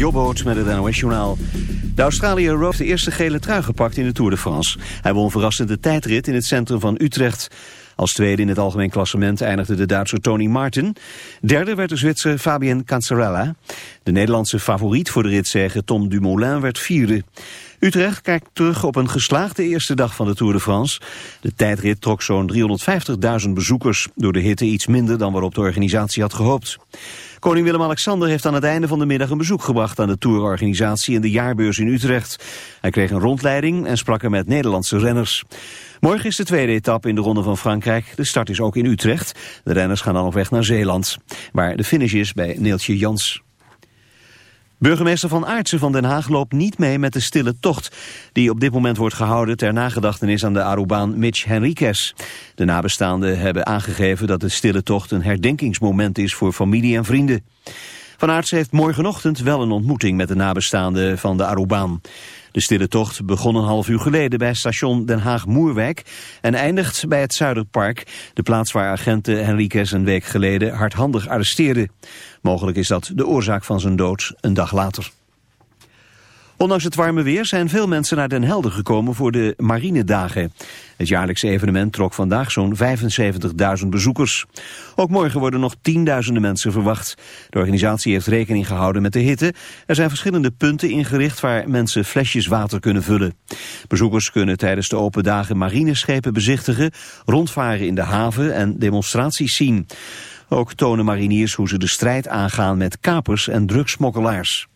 Jobboot met het NOS-journaal. De Australiër heeft de eerste gele trui gepakt in de Tour de France. Hij won verrassend de tijdrit in het centrum van Utrecht. Als tweede in het algemeen klassement eindigde de Duitser Tony Martin. Derde werd de Zwitser Fabien Cancerella. De Nederlandse favoriet voor de ritzege Tom Dumoulin werd vierde. Utrecht kijkt terug op een geslaagde eerste dag van de Tour de France. De tijdrit trok zo'n 350.000 bezoekers. Door de hitte iets minder dan waarop de organisatie had gehoopt. Koning Willem-Alexander heeft aan het einde van de middag een bezoek gebracht aan de tourorganisatie in de jaarbeurs in Utrecht. Hij kreeg een rondleiding en sprak er met Nederlandse renners. Morgen is de tweede etappe in de Ronde van Frankrijk. De start is ook in Utrecht. De renners gaan dan op weg naar Zeeland, waar de finish is bij Neeltje Jans. Burgemeester Van Aartsen van Den Haag loopt niet mee met de stille tocht... die op dit moment wordt gehouden ter nagedachtenis aan de Arubaan Mitch Henriquez. De nabestaanden hebben aangegeven dat de stille tocht een herdenkingsmoment is voor familie en vrienden. Van Aartsen heeft morgenochtend wel een ontmoeting met de nabestaanden van de Arubaan. De stille tocht begon een half uur geleden bij station Den Haag-Moerwijk en eindigt bij het Zuiderpark, de plaats waar agenten Henriquez een week geleden hardhandig arresteerden. Mogelijk is dat de oorzaak van zijn dood een dag later. Ondanks het warme weer zijn veel mensen naar Den Helder gekomen voor de Marinedagen. Het jaarlijkse evenement trok vandaag zo'n 75.000 bezoekers. Ook morgen worden nog tienduizenden mensen verwacht. De organisatie heeft rekening gehouden met de hitte. Er zijn verschillende punten ingericht waar mensen flesjes water kunnen vullen. Bezoekers kunnen tijdens de open dagen marineschepen bezichtigen, rondvaren in de haven en demonstraties zien. Ook tonen mariniers hoe ze de strijd aangaan met kapers en drugsmokkelaars.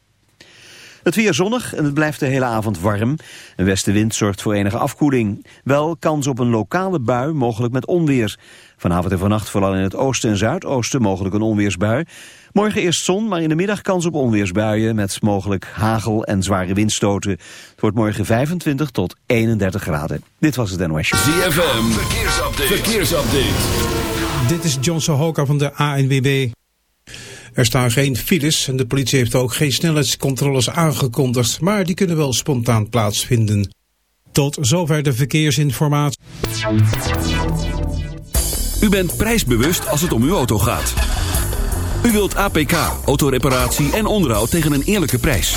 Het weer zonnig en het blijft de hele avond warm. Een westenwind zorgt voor enige afkoeling. Wel kans op een lokale bui, mogelijk met onweer. Vanavond en vannacht vooral in het oosten en zuidoosten mogelijk een onweersbui. Morgen eerst zon, maar in de middag kans op onweersbuien... met mogelijk hagel en zware windstoten. Het wordt morgen 25 tot 31 graden. Dit was het NOS ZFM, verkeersupdate. verkeersupdate. Dit is John Sohoka van de ANWB. Er staan geen files en de politie heeft ook geen snelheidscontroles aangekondigd, maar die kunnen wel spontaan plaatsvinden. Tot zover de verkeersinformatie. U bent prijsbewust als het om uw auto gaat. U wilt APK, autoreparatie en onderhoud tegen een eerlijke prijs.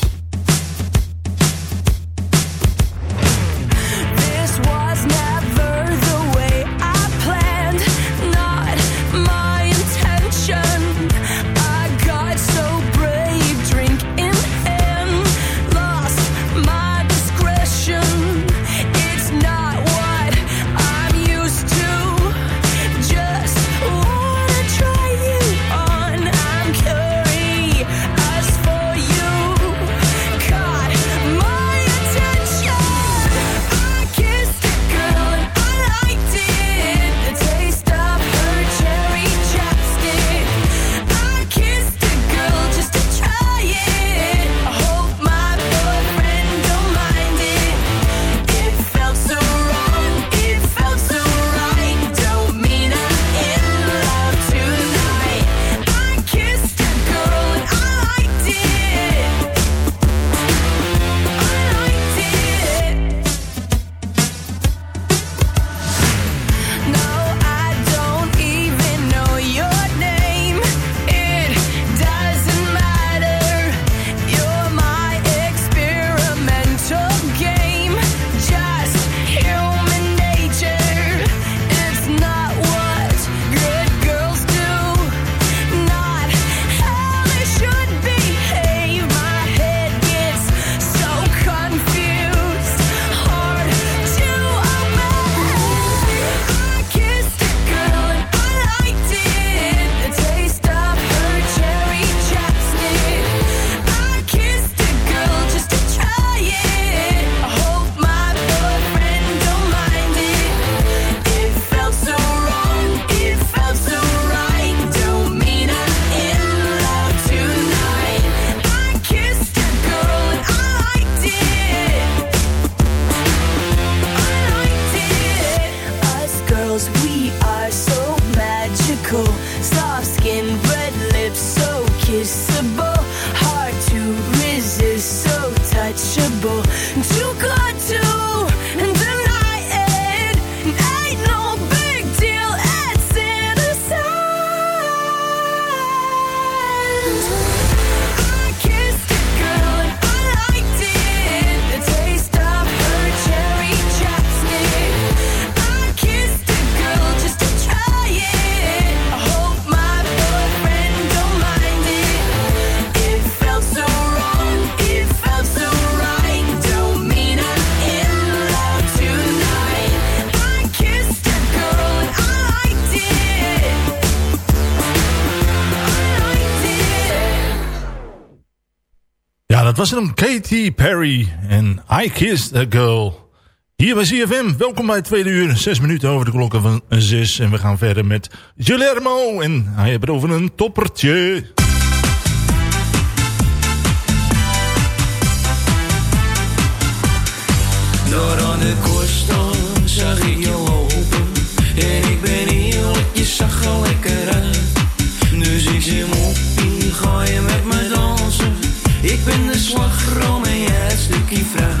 dan Katy Perry en I Kissed a Girl. Hier bij CFM, welkom bij tweede uur. Zes minuten over de klokken van zes. En we gaan verder met Guillermo. En hij heeft het over een toppertje. Door aan de koerstal zag ik je lopen. En ik ben eerlijk, je zag al lekker uit. Dus ik zit op ik ben de slagroom en jij het stukje vraag.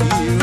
you.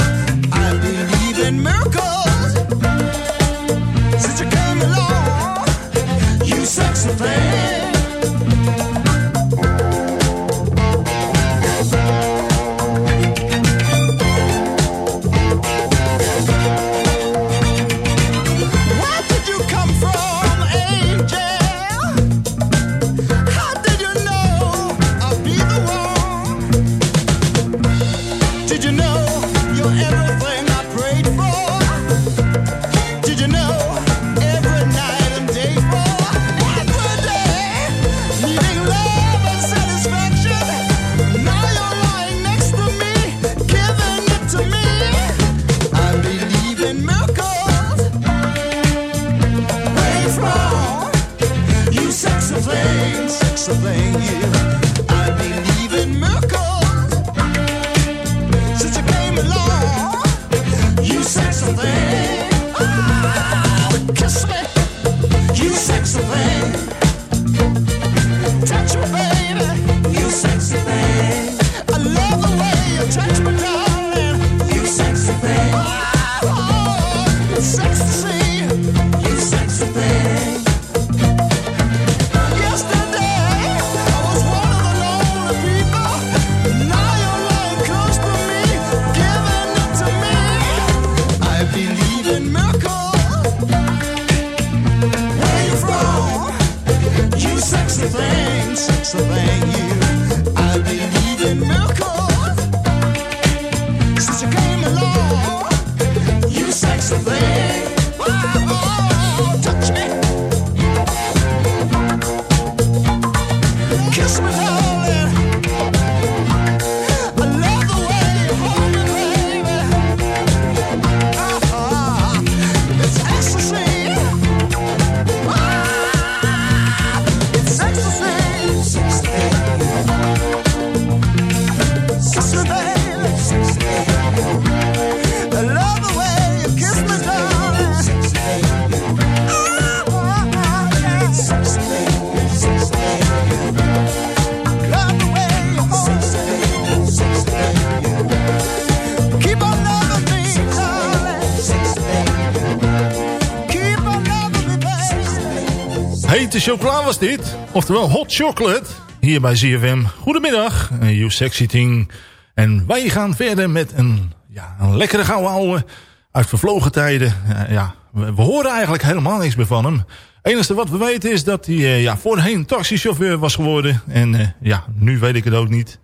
Was dit. Oftewel hot chocolate. Hier bij ZFM. Goedemiddag. You sexy thing. En wij gaan verder met een, ja, een lekkere gouden ouwe uit vervlogen tijden. ja, we, horen eigenlijk helemaal niks meer van hem. Het enige wat we weten is dat hij uh, ja, voorheen taxichauffeur was geworden. En uh, ja, nu weet ik het ook niet.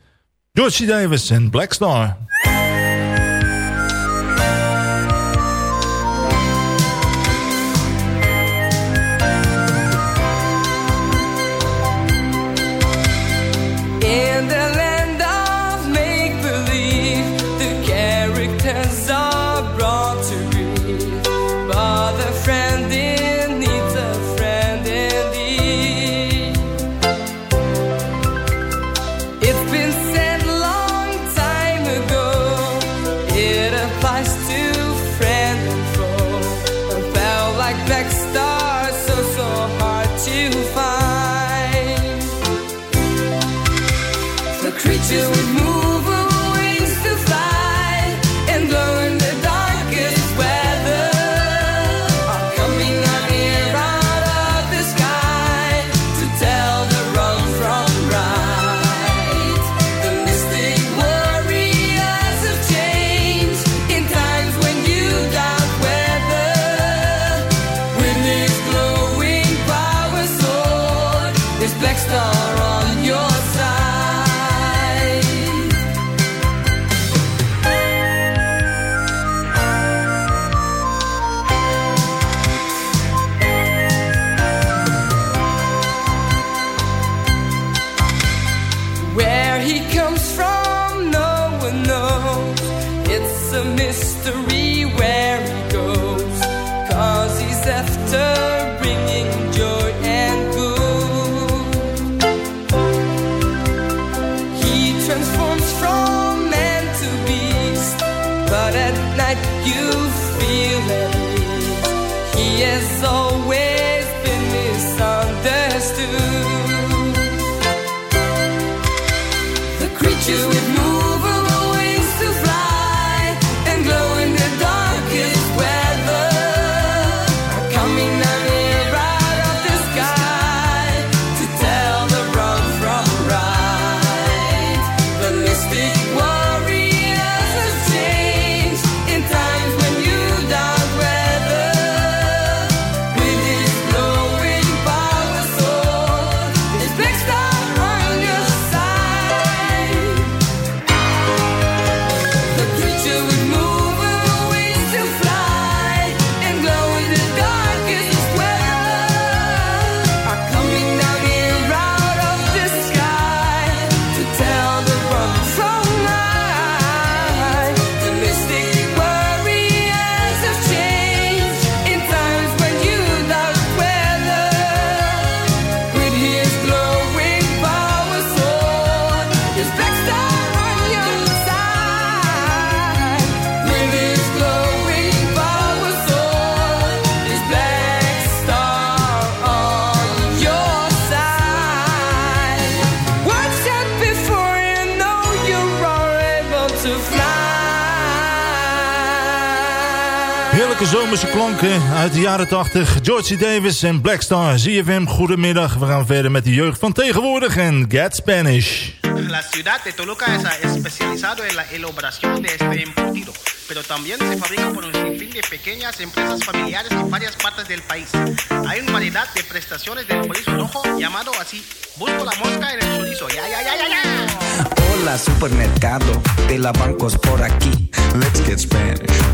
George Davis en Black Star. Klanken uit de jaren 80. Georgie Davis en Blackstar. ZFM, goedemiddag. We gaan verder met de jeugd van tegenwoordig en Get Spanish. La ciudad de Toluca es especializado en la elaboración de este embutido, pero también se fabrica por un sinfín de pequeñas empresas familiares en varias partes del país. Hay una variedad de prestaciones del chorizo rojo llamado así. Busco la mosca en el chorizo. Ya, ya, ya, ya, ya. Hola supermercado de la bancos por aquí. Let's get Spanish.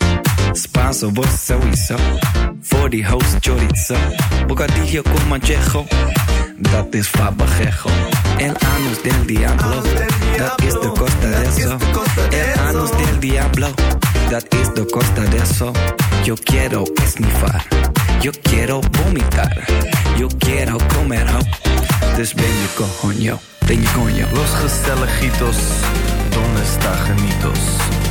Spanso, vos sowieso. Die host chorizo. Bocadillo con manchejo. Dat is fabajejo. El anus del diablo. Dat is de costa de eso. El anus del diablo. Dat is de costa de eso. Yo quiero esnifar. Yo quiero vomitar. Yo quiero comer ho. Dus ben je coño. Ben je coño. Los gezelligitos. Donde está Janitos?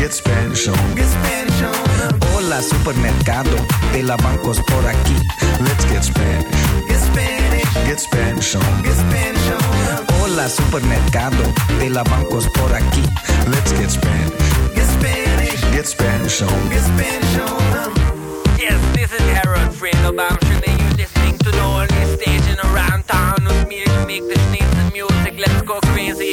Get Spanish on. get Spanish on. Hola supermercado de la bancos por aquí. Let's get Spanish. Get Spanish, Get Spanish on. get Spanish on. Hola supermercado de la bancos por aquí. Let's get Spanish. Get Spanish, Get Spanish on. get Spanish on. Yes, this is Harold Friedelbaum. Should you listening to the only station around town with me to make the sneeze and music? Let's go crazy.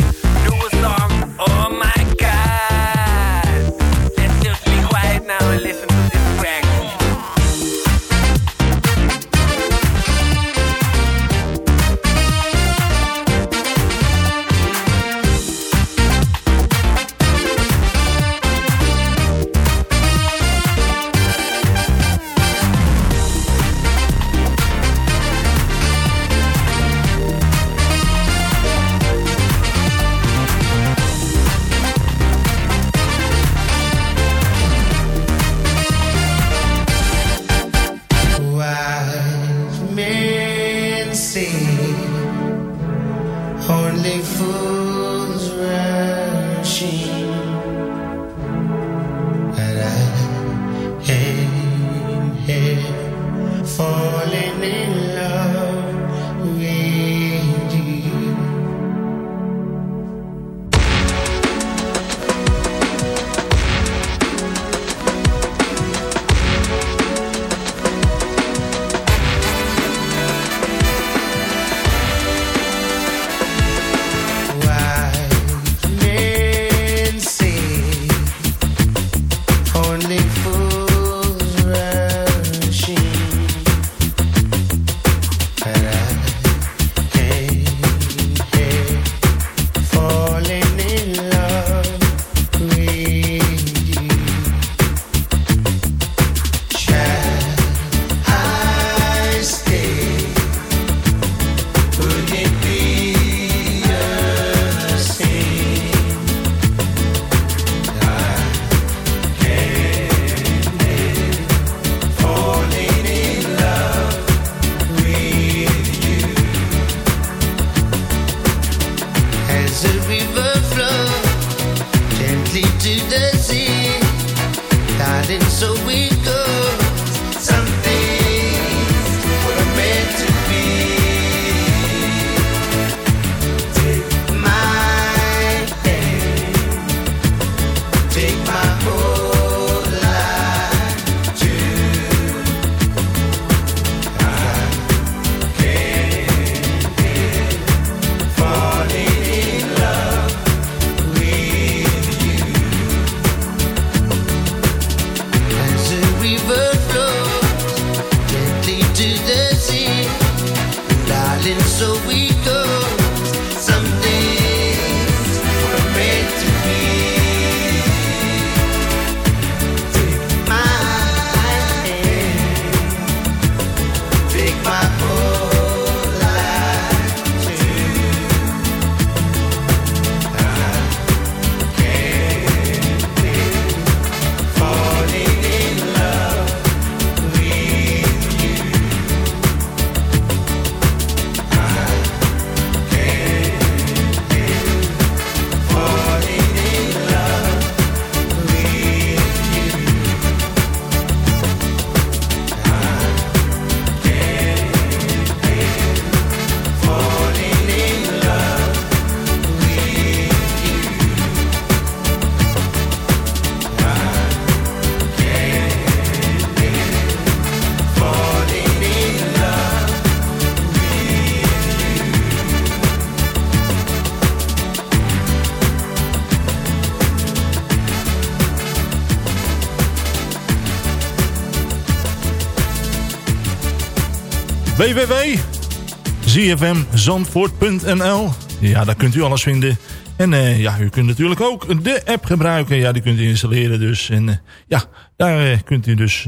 www.zfmzandvoort.nl Ja, daar kunt u alles vinden. En eh, ja, u kunt natuurlijk ook de app gebruiken. Ja, die kunt u installeren dus. En eh, ja, daar eh, kunt u dus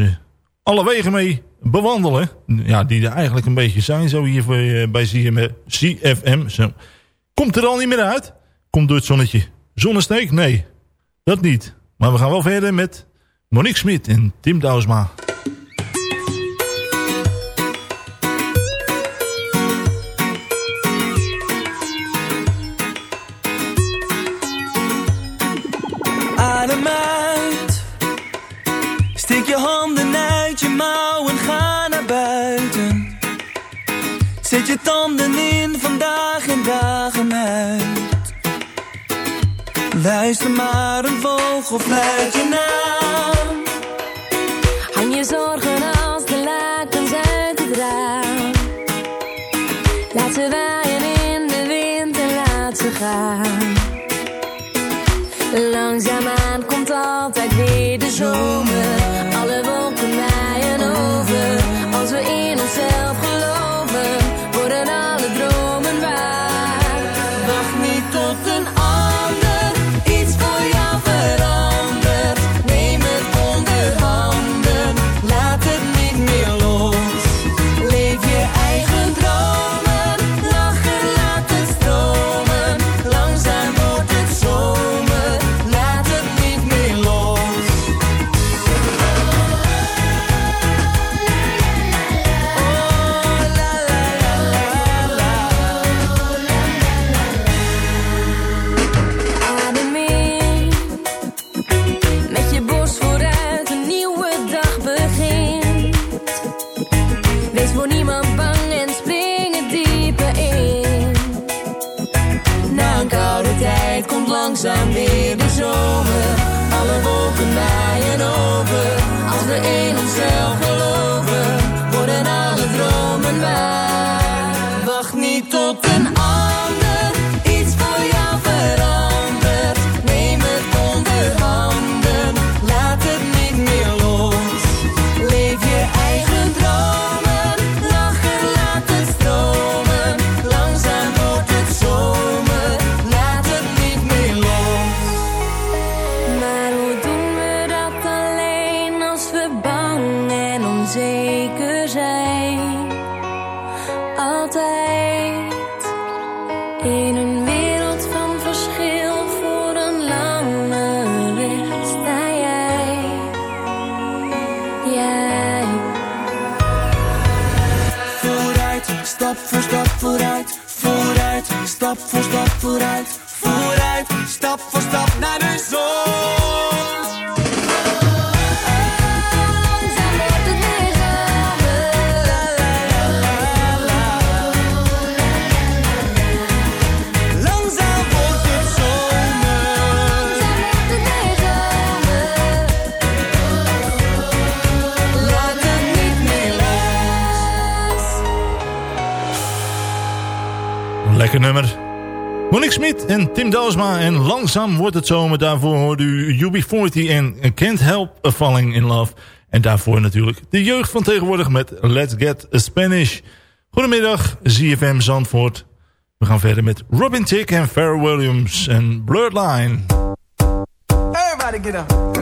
alle wegen mee bewandelen. Ja, die er eigenlijk een beetje zijn zo hier bij ZFM. CFM. Komt er al niet meer uit? Komt door het zonnetje. Zonnesteek? Nee, dat niet. Maar we gaan wel verder met Monique Smit en Tim Douwsma. Je tanden in vandaag en dagen uit. Luister maar een vogel fluit je naam. Hang je zorgen als de lakens uit het raam. Laat ze waaien in de wind en laat ze gaan. Langzaamaan komt altijd weer de zomer. Langzaam wordt het zomer. Daarvoor hoorde u UB40 en Can't Help Falling in Love. En daarvoor natuurlijk de jeugd van tegenwoordig met Let's Get Spanish. Goedemiddag, ZFM Zandvoort. We gaan verder met Robin Tick en Pharrell Williams en Blurred Line. Everybody get up.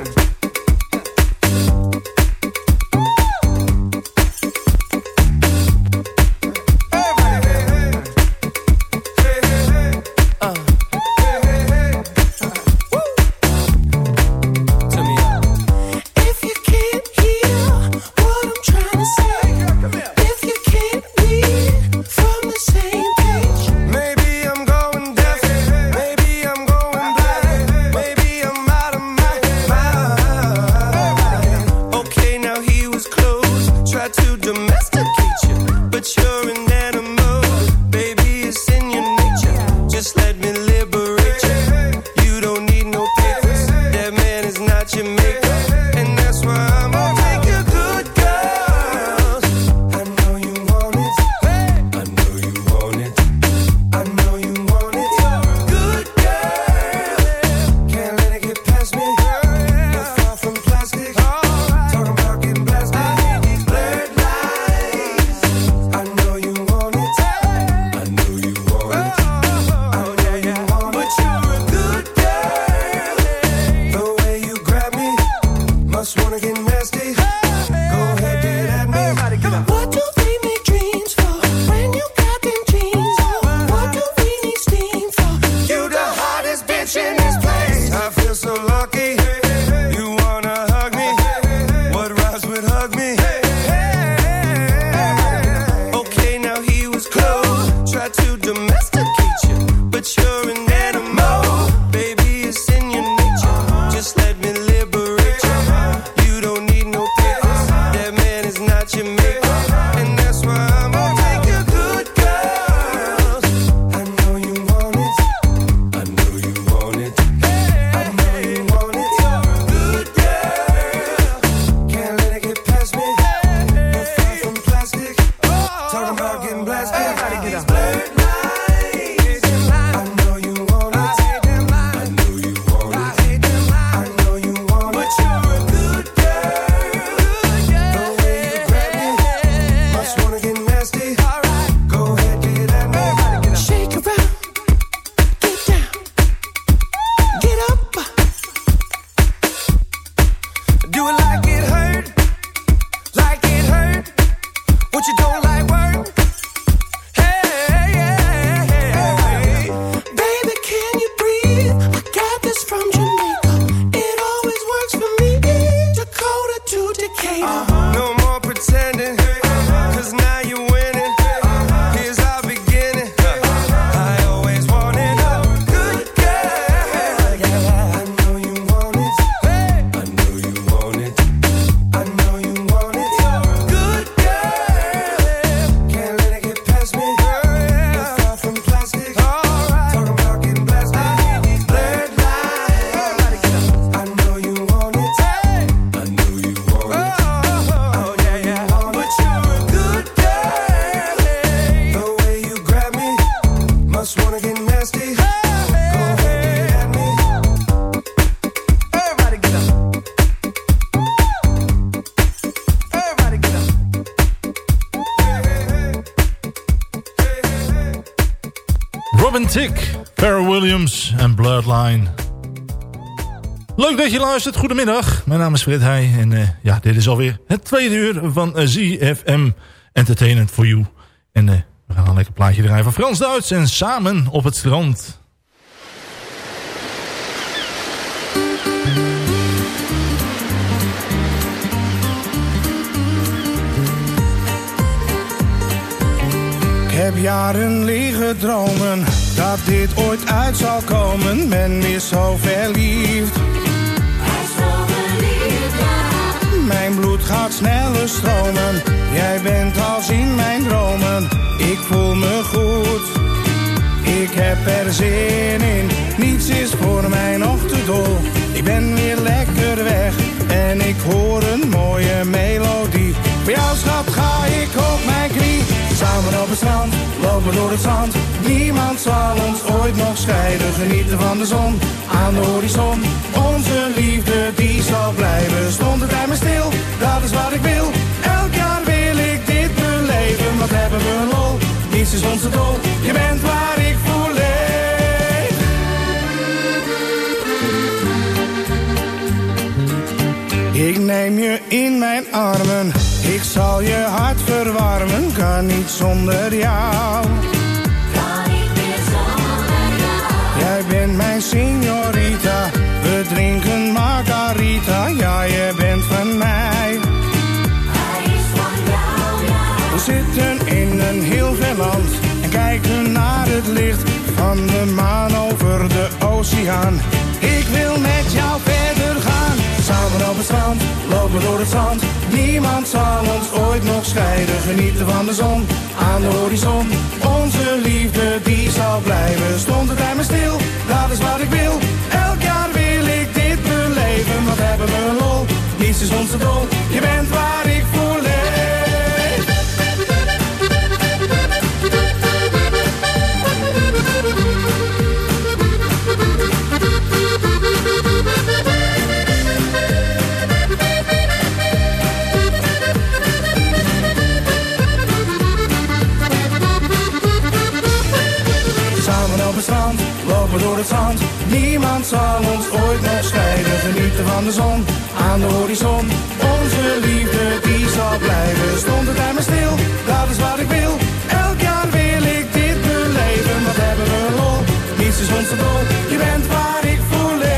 Tick, Pharrell Williams en Bloodline. Leuk dat je luistert. Goedemiddag. Mijn naam is Fred Heij. En uh, ja, dit is alweer het tweede uur van uh, ZFM Entertainment for You. En uh, we gaan een lekker plaatje draaien van Frans-Duits en samen op het strand. Ik heb jaren liggen dromen dat dit ooit uit zal komen. Men is zo verliefd. Mijn bloed gaat sneller stromen. Jij bent als in mijn dromen. Ik voel me goed. Ik heb er zin in. Niets is voor mij nog te dol. Ik ben weer lekker weg. En ik hoor een mooie melodie. Voor jou schat ga ik op mijn knie. Samen op het strand, lopen door het zand. Niemand zal ons ooit nog scheiden. Genieten van de zon, aan de horizon. Onze liefde die zal blijven. Stond het bij me stil, dat is wat ik wil. Elk jaar wil ik dit beleven. Wat hebben we een lol, niets is ons te dol. Je bent waar ik neem je in mijn armen. Ik zal je hart verwarmen, kan niet zonder jou. Jij bent mijn signorita, we drinken margarita. Ja, je bent van mij. We zitten in een heel ver land en kijken naar het licht van de maan over de oceaan. Door het zand. Niemand zal ons ooit nog scheiden, genieten van de zon aan de horizon. Onze liefde die zal blijven, stond het bij me stil, dat is wat ik wil. Elk jaar wil ik dit beleven, wat hebben we lol, niets is ons te dol. Je bent waar ik voor leef. Het. Niemand zal ons ooit nog scheiden. Genieten van de zon, aan de horizon. Onze liefde die zal blijven. Stond het bij me stil, dat is wat ik wil. Elk jaar wil ik dit beleven. Wat hebben we lol, niets is ons dol. Je bent waar ik voor leef.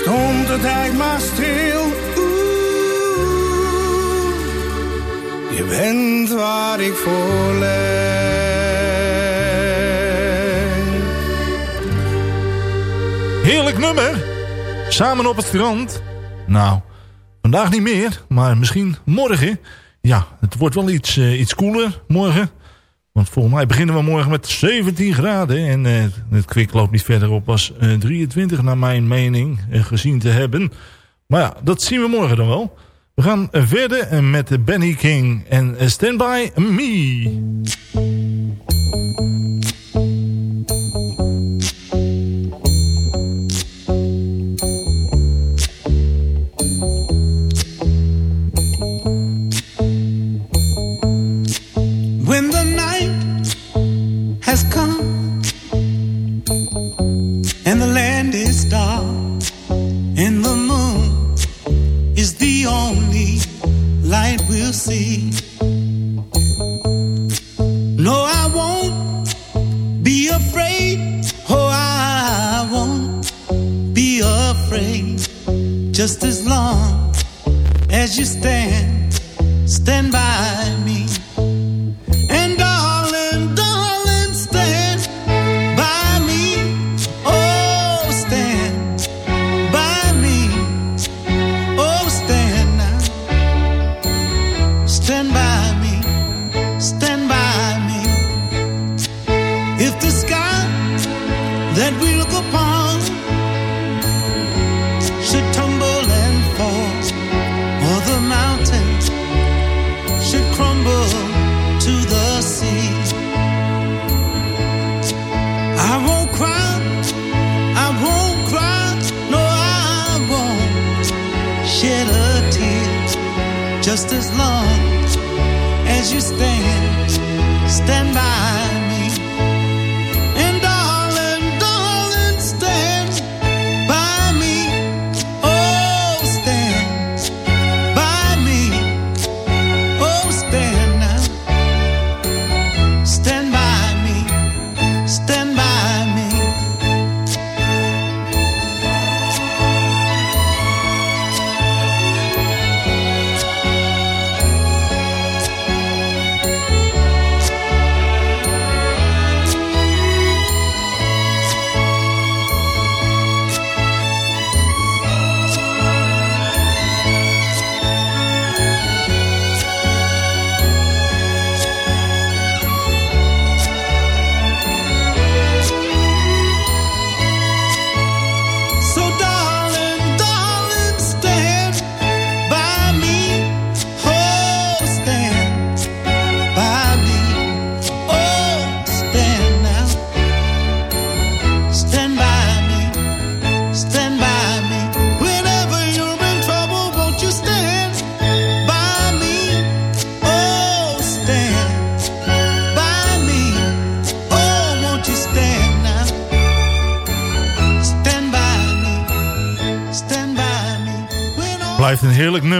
Stond de tijd maar stil. Oeh, je bent waar ik voor leef. Nummer. Samen op het strand. Nou, vandaag niet meer, maar misschien morgen. Ja, het wordt wel iets, eh, iets koeler morgen. Want volgens mij beginnen we morgen met 17 graden. En eh, het kwik loopt niet verder op als eh, 23 naar mijn mening eh, gezien te hebben. Maar ja, dat zien we morgen dan wel. We gaan eh, verder eh, met Benny King en eh, Stand By Me.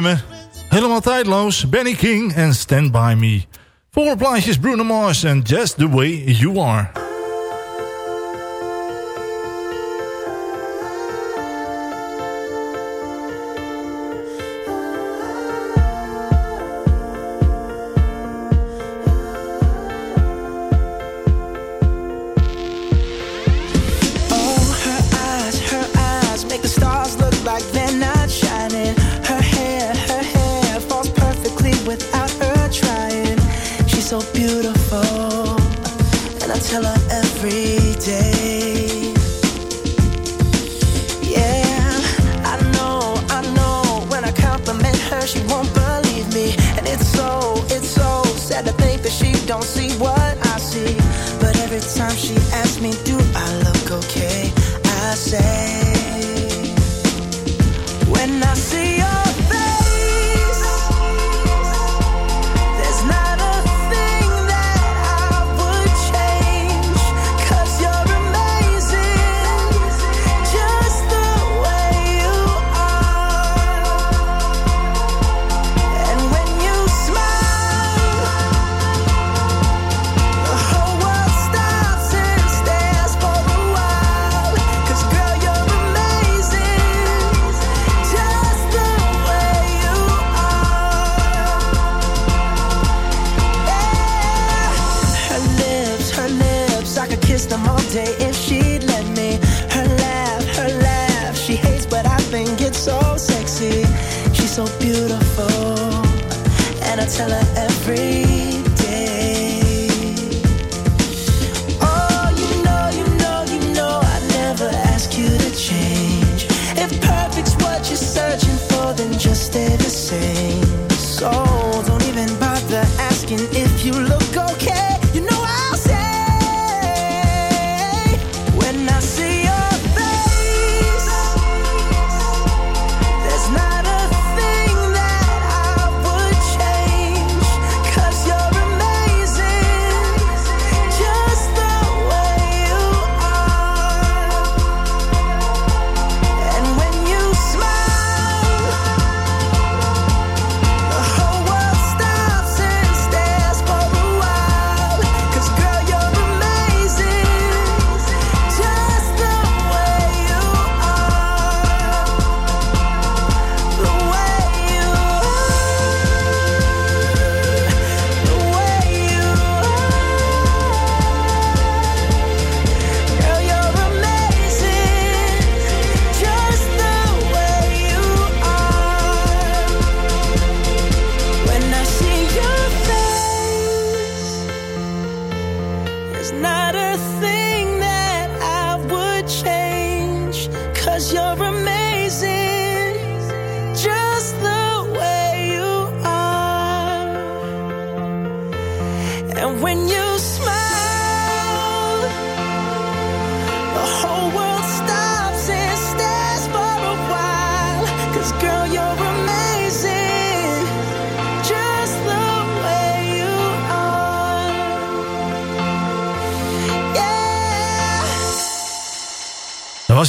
nummer. Helemaal tijdloos, Benny King en Stand By Me. Voor plaatjes Bruno Mars en Just The Way You Are.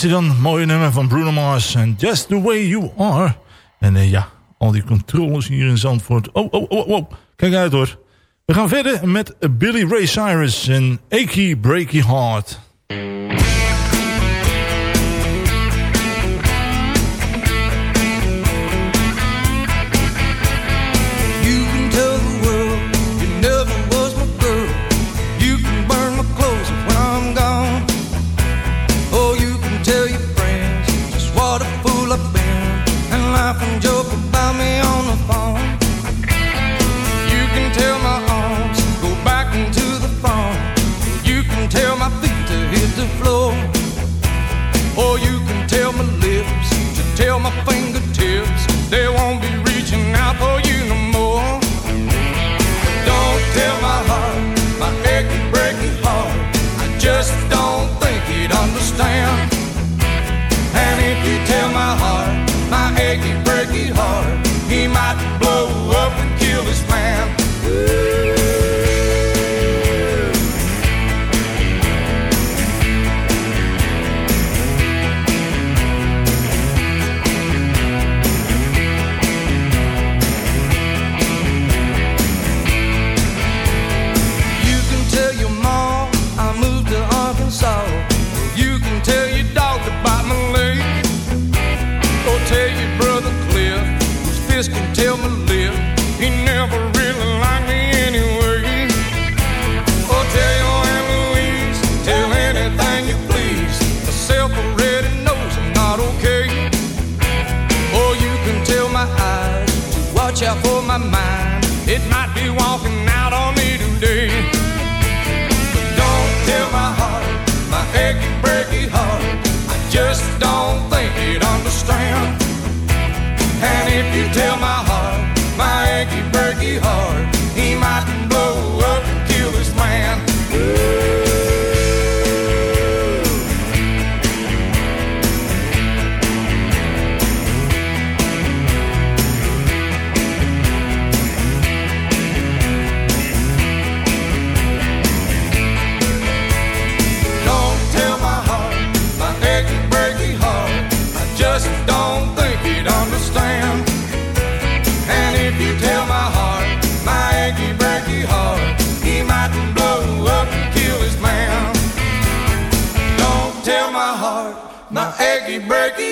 Was hij dan. Mooie nummer van Bruno Mars. En Just The Way You Are. En eh, ja, al die controles hier in Zandvoort. Oh, oh, oh, oh. Kijk uit hoor. We gaan verder met Billy Ray Cyrus en Achy Breaky Heart. If my heart, my achy breaky heart, he might blow up and kill this man.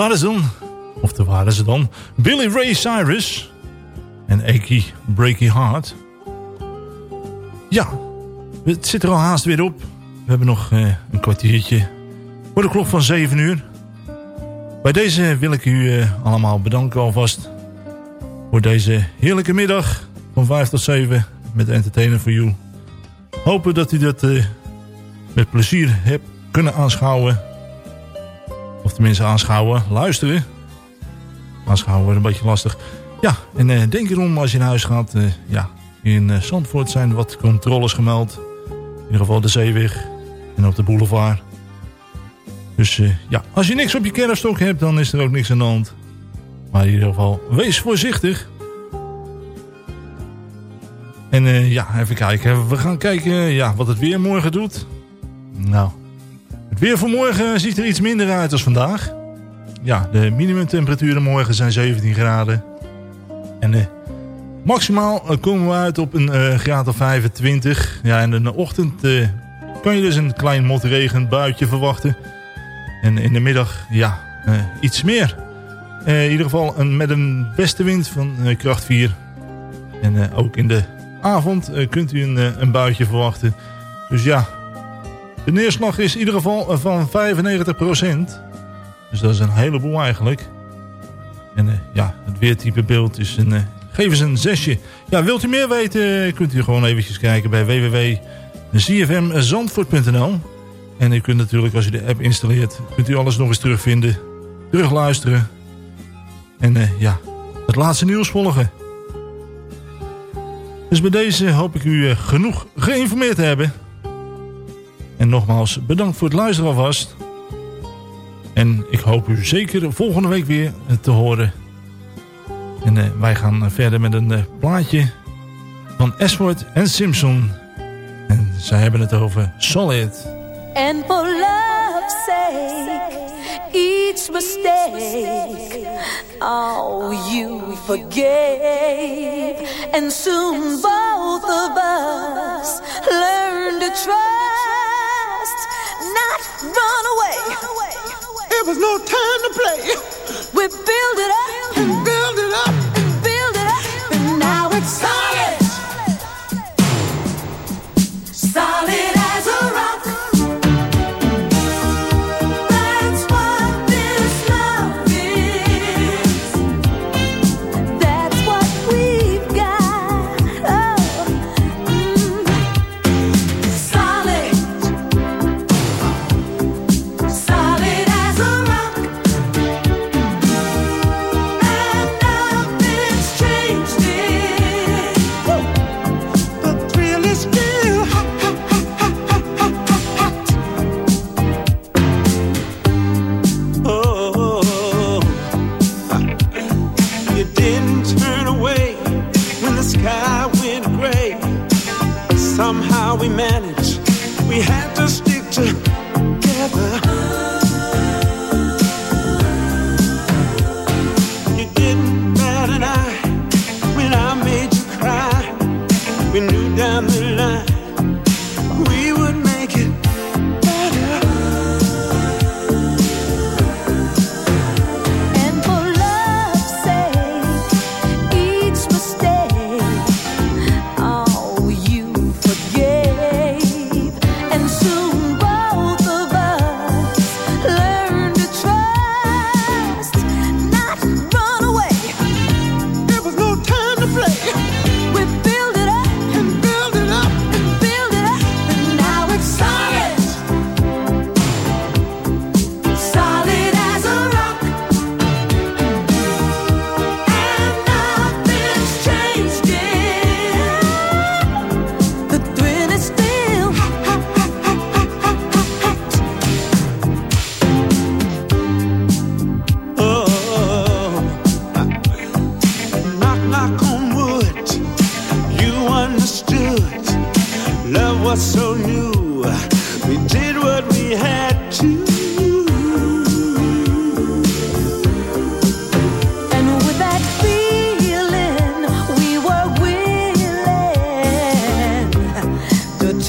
waren ze dan. Of dat waren ze dan. Billy Ray Cyrus. En Achy Breaky Heart. Ja, het zit er al haast weer op. We hebben nog eh, een kwartiertje. Voor de klok van 7 uur. Bij deze wil ik u eh, allemaal bedanken alvast. Voor deze heerlijke middag. Van 5 tot 7. Met Entertainer for You. Hopen dat u dat eh, met plezier hebt kunnen aanschouwen. Of tenminste aanschouwen, luisteren. Aanschouwen wordt een beetje lastig. Ja, en eh, denk erom als je naar huis gaat. eh, ja, in eh, Zandvoort zijn wat controles gemeld. In ieder geval de zeeweg en op de boulevard. Dus ja, als je niks op je kerfstok hebt, dan is er ook niks aan de hand. Maar in ieder geval, wees voorzichtig. En ja, even kijken. We gaan kijken ja, wat het weer morgen doet. Nou, weer voor morgen ziet er iets minder uit als vandaag. Ja, de minimumtemperaturen morgen zijn 17 graden. En eh, maximaal eh, komen we uit op een eh, graad of 25. Ja, en in de ochtend kan je dus een klein motregen buitje verwachten. En in de middag, ja, iets meer. In ieder geval een, met een beste wind van kracht 4. En ook in de avond kunt u een, een buitje verwachten. Dus ja, de neerslag is in ieder geval eh, van 95%. Dus dat is een heleboel eigenlijk. En eh, ja, het weertype beeld is een... eh, geef eens een zesje. Ja, wilt u meer weten, kunt u gewoon eventjes kijken bij www.zfmzandvoort.nl. En u kunt natuurlijk, als u de app installeert, kunt u alles nog eens terugvinden. Terugluisteren. En ja, het laatste nieuws volgen. Dus bij deze hoop ik u genoeg geïnformeerd te hebben. En nogmaals, bedankt voor het luisteren alvast. En ik hoop u zeker volgende week weer eh, te horen. En eh, wij gaan eh, verder met een eh, plaatje van Ashford en Simpson. En zij hebben het over Solid. And for love's sake, each mistake, oh, you forgave. And soon both of us learn to trust, not run away. It was no time to play. We build it up and build it up and build it up, and now it's solid. Solid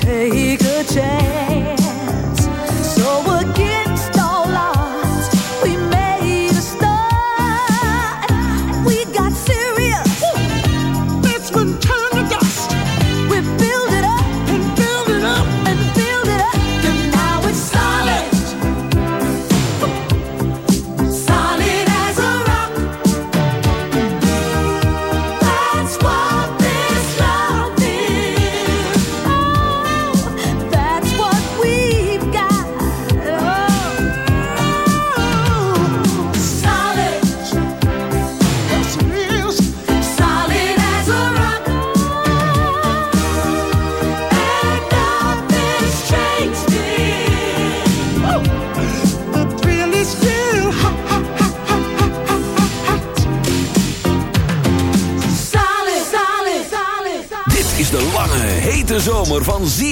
take a chance.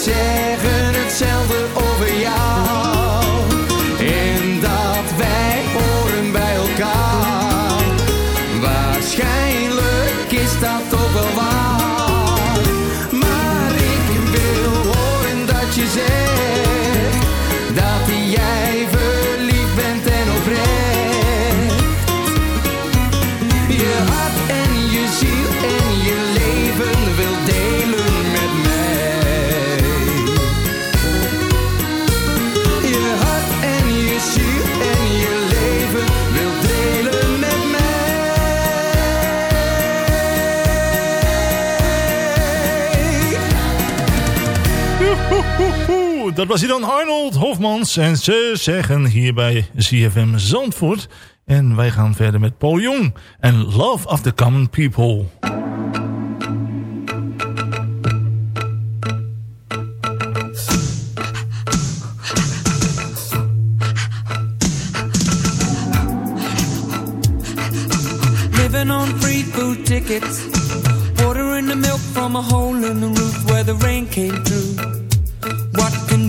Zeggen was dan Arnold Hofmans. En ze zeggen hier bij CFM Zandvoort. En wij gaan verder met Paul Jong. En Love of the Common People. Living on free food tickets. Water in the milk from a hole in the roof where the rain came through.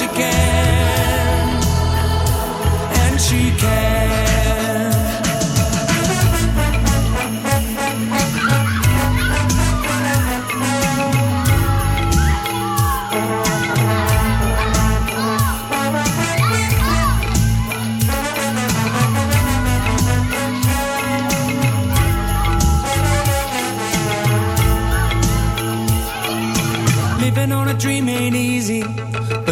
she can, and she can.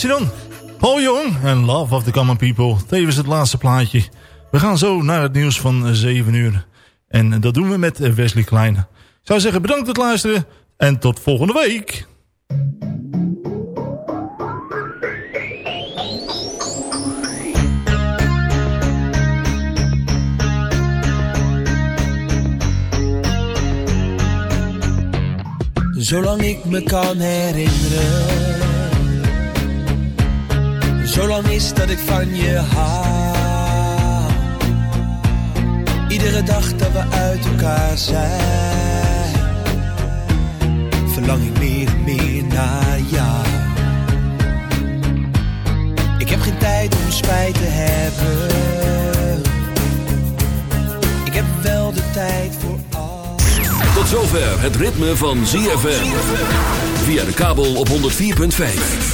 was dan. Paul Jong en Love of the Common People. Tevens het laatste plaatje. We gaan zo naar het nieuws van 7 uur. En dat doen we met Wesley Kleine. Ik zou zeggen bedankt voor het luisteren. En tot volgende week. Zolang ik me kan herinneren. Zolang is dat ik van je hou. Iedere dag dat we uit elkaar zijn. Verlang ik meer en meer naar jou. Ik heb geen tijd om spijt te hebben. Ik heb wel de tijd voor Tot zover het ritme van ZFM. Via de kabel op 104.5.